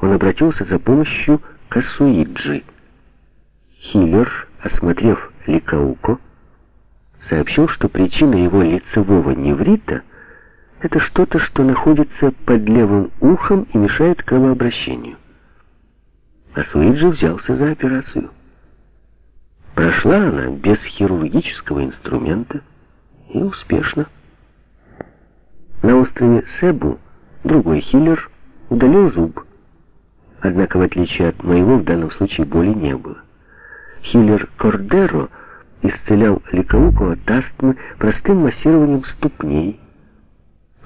он обратился за помощью к Асуиджи. Хиллер, осмотрев Ликауко, сообщил, что причина его лицевого неврита — это что-то, что находится под левым ухом и мешает кровообращению. Асуиджи взялся за операцию. Прошла она без хирургического инструмента и успешно. На острове Себу другой хиллер удалил зуб. Однако, в отличие от моего, в данном случае боли не было. Хиллер Кордеро исцелял ликауку от астмы простым массированием ступней,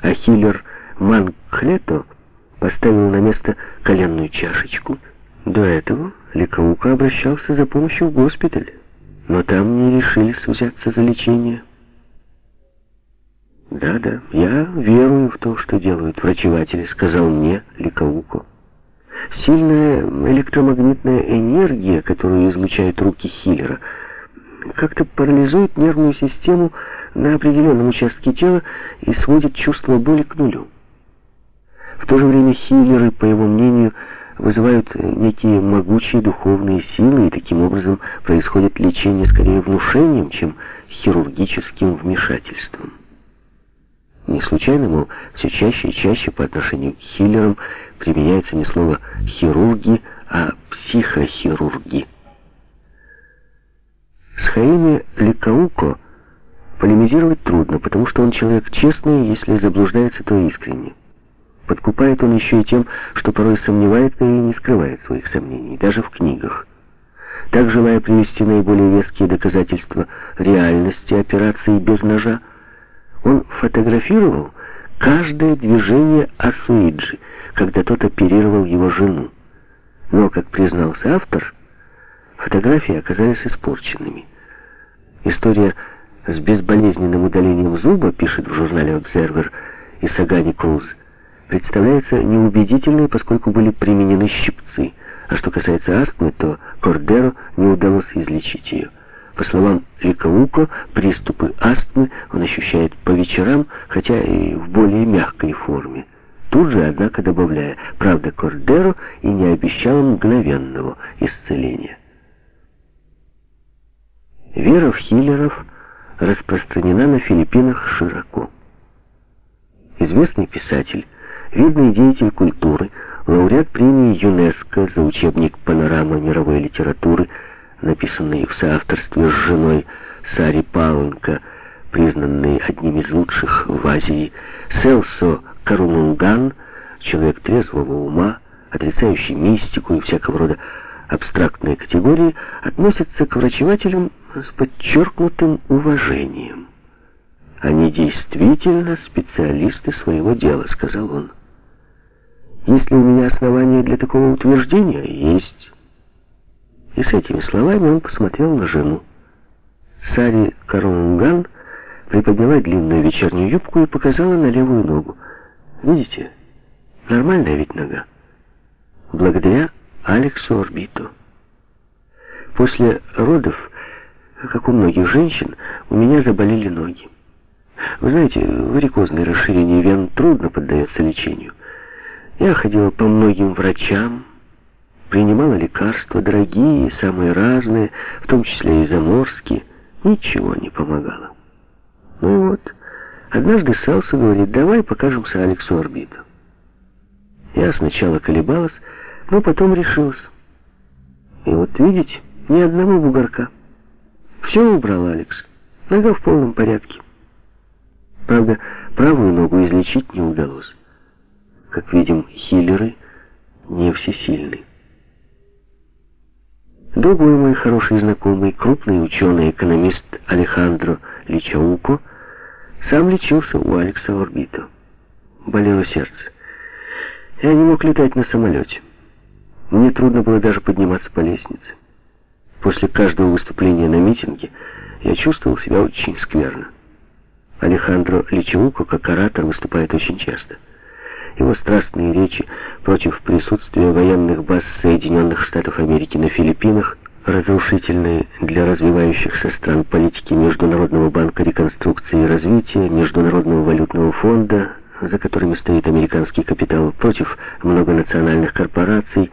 а хиллер Манкхлето поставил на место коленную чашечку. До этого ликаука обращался за помощью в госпиталь, но там не решились взяться за лечение. «Да-да, я верую в то, что делают врачеватели», — сказал мне Ликауко. «Сильная электромагнитная энергия, которую излучают руки Хиллера, как-то парализует нервную систему на определенном участке тела и сводит чувство боли к нулю. В то же время хиллеры, по его мнению, вызывают некие могучие духовные силы, и таким образом происходит лечение скорее внушением, чем хирургическим вмешательством. Не случайно, мол, все чаще и чаще по отношению к хиллерам применяется не слово «хирурги», а «психохирурги». С Хаими Ликауко полемизировать трудно, потому что он человек честный, если заблуждается, то искренне. Подкупает он еще и тем, что порой сомневается и не скрывает своих сомнений, даже в книгах. Так, желая привести наиболее веские доказательства реальности операции без ножа, он фотографировал каждое движение Асуиджи, когда тот оперировал его жену. Но, как признался автор, фотографии оказались испорченными. История с безболезненным удалением зуба, пишет в журнале Observer Исагани Круз, представляется неубедительной, поскольку были применены щипцы. А что касается астмы, то Кордеро не удалось излечить ее. По словам Ликауко, приступы астмы он ощущает по вечерам, хотя и в более мягкой форме. Тут же, однако, добавляя, правда, Кордеро и не обещал мгновенного исцеления. Вера в хиллеров распространена на Филиппинах широко. Известный писатель, видный деятель культуры, лауреат премии ЮНЕСКО за учебник «Панорама мировой литературы» написанный в соавторстве с женой Сари Паунка, признанный одним из лучших в Азии, Селсо Карумунган, человек трезвого ума, отрицающий мистику и всякого рода абстрактные категории, относится к врачевателям с подчеркнутым уважением. «Они действительно специалисты своего дела», — сказал он. «Если у меня основания для такого утверждения, есть...» И с этими словами он посмотрел на жену. Сари Карунган приподняла длинную вечернюю юбку и показала на левую ногу. Видите? Нормальная ведь нога. Благодаря Алексу Орбиту. После родов, как у многих женщин, у меня заболели ноги. Вы знаете, варикозное расширение вен трудно поддается лечению. Я ходила по многим врачам, принимала лекарства, дорогие, самые разные, в том числе и заморские. Ничего не помогало. Ну и вот, однажды Селса говорит, давай покажемся Алексу Орбиту. Я сначала колебалась, но потом решилась. И вот видите, ни одного бугорка. Все убрал Алекс. Нога в полном порядке. Правда, правую ногу излечить не удалось. Как видим, хиллеры не всесильны. Другой мой хороший знакомый, крупный ученый-экономист Алехандро Личауко, сам лечился у Алекса Орбито. Болело сердце. Я не мог летать на самолете. Мне трудно было даже подниматься по лестнице. После каждого выступления на митинге я чувствовал себя очень скверно. Алехандро Личауко, как оратор, выступает очень часто. Его страстные речи против присутствия военных баз Соединенных Штатов Америки на Филиппинах, разрушительные для развивающихся стран политики Международного банка реконструкции и развития, Международного валютного фонда, за которыми стоит американский капитал, против многонациональных корпораций,